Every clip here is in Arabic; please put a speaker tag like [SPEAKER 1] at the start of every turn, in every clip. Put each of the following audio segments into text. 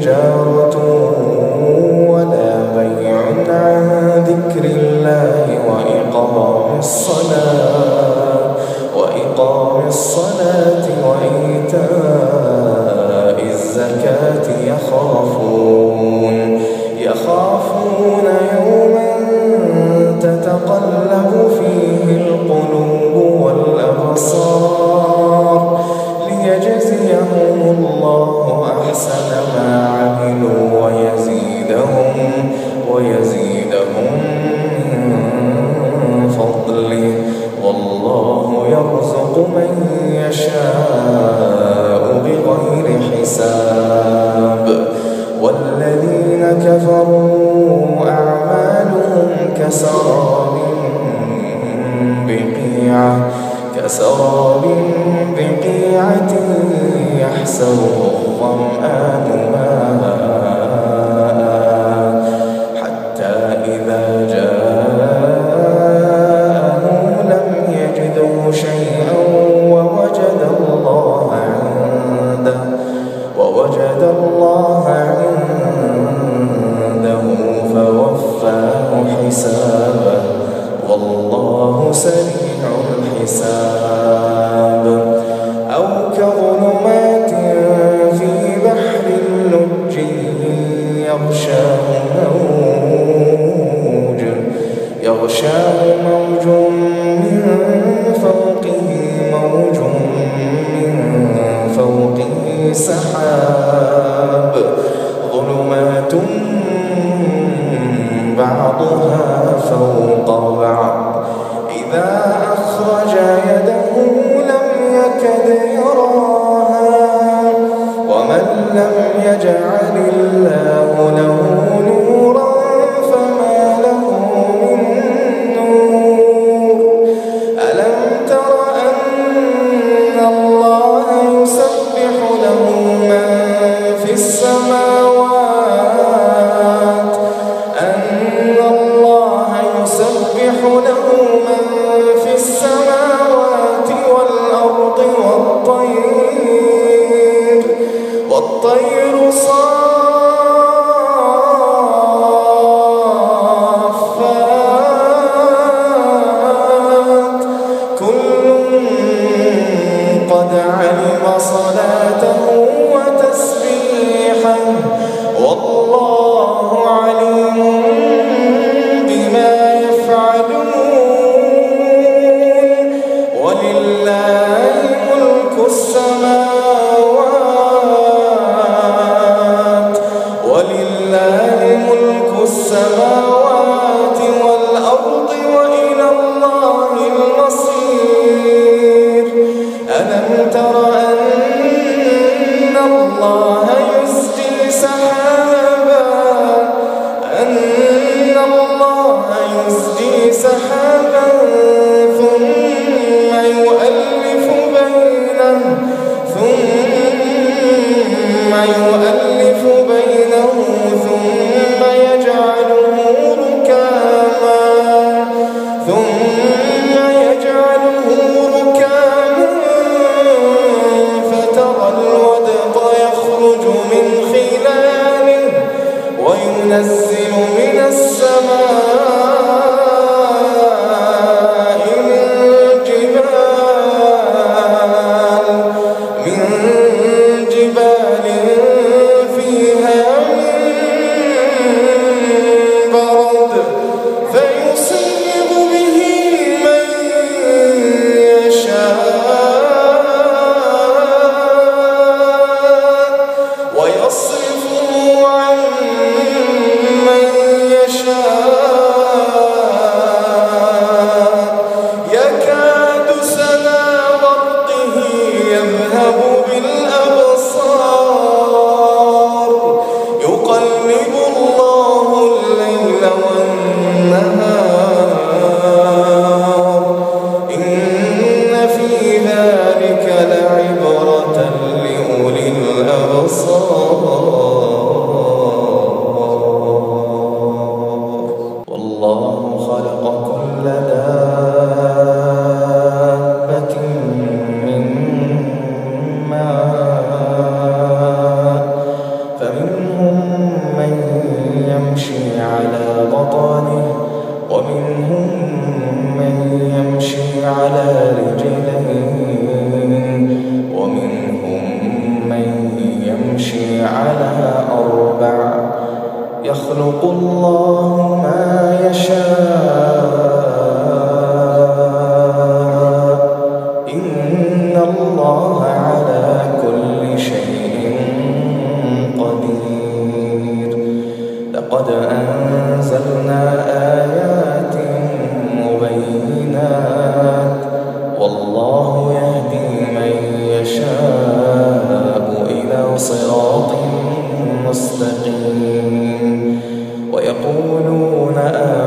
[SPEAKER 1] تجارة ولا بيع عن ذكر الله وإقام الصلاة وإقام الصلاة وإيتاء الزكاة يخافون يخافون يوما تتقلب فيه القلوب والأبصار ليجزيهم الله أحسن ما كسراب بقيعة كسراب بقيعة يحسبه الظمآن. يغشاه قد أنزلنا آيات مبينات. والله يهدي من يشاء إلى صراط مستقيم. ويقولون آمين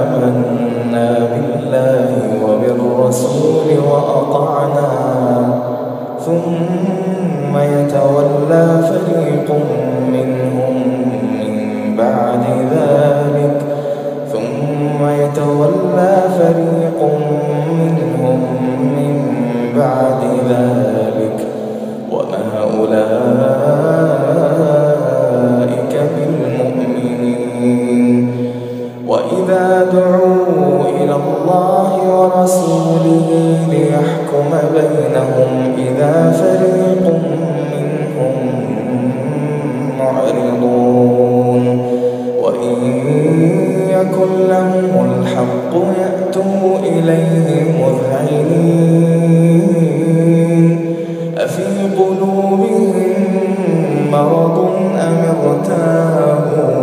[SPEAKER 1] يأتوا إليه مذعنين. أفي قلوبهم مرض أم ارتابوا؟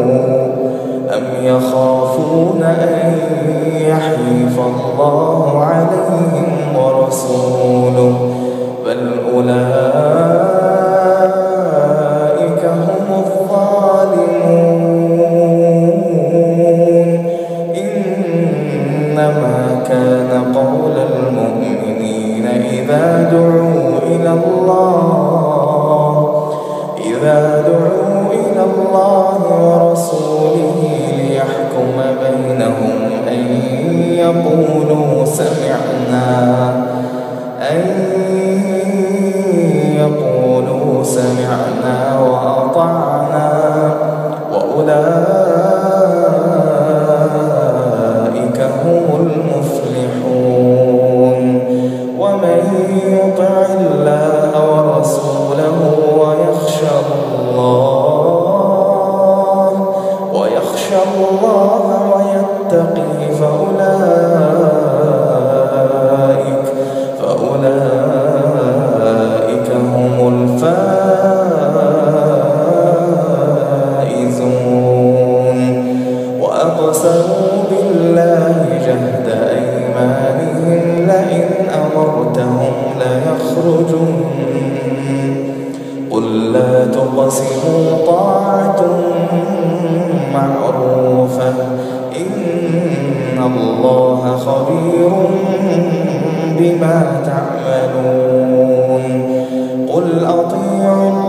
[SPEAKER 1] أم يخافون أن يحيف الله عليهم بما تعملون قل أطيعوا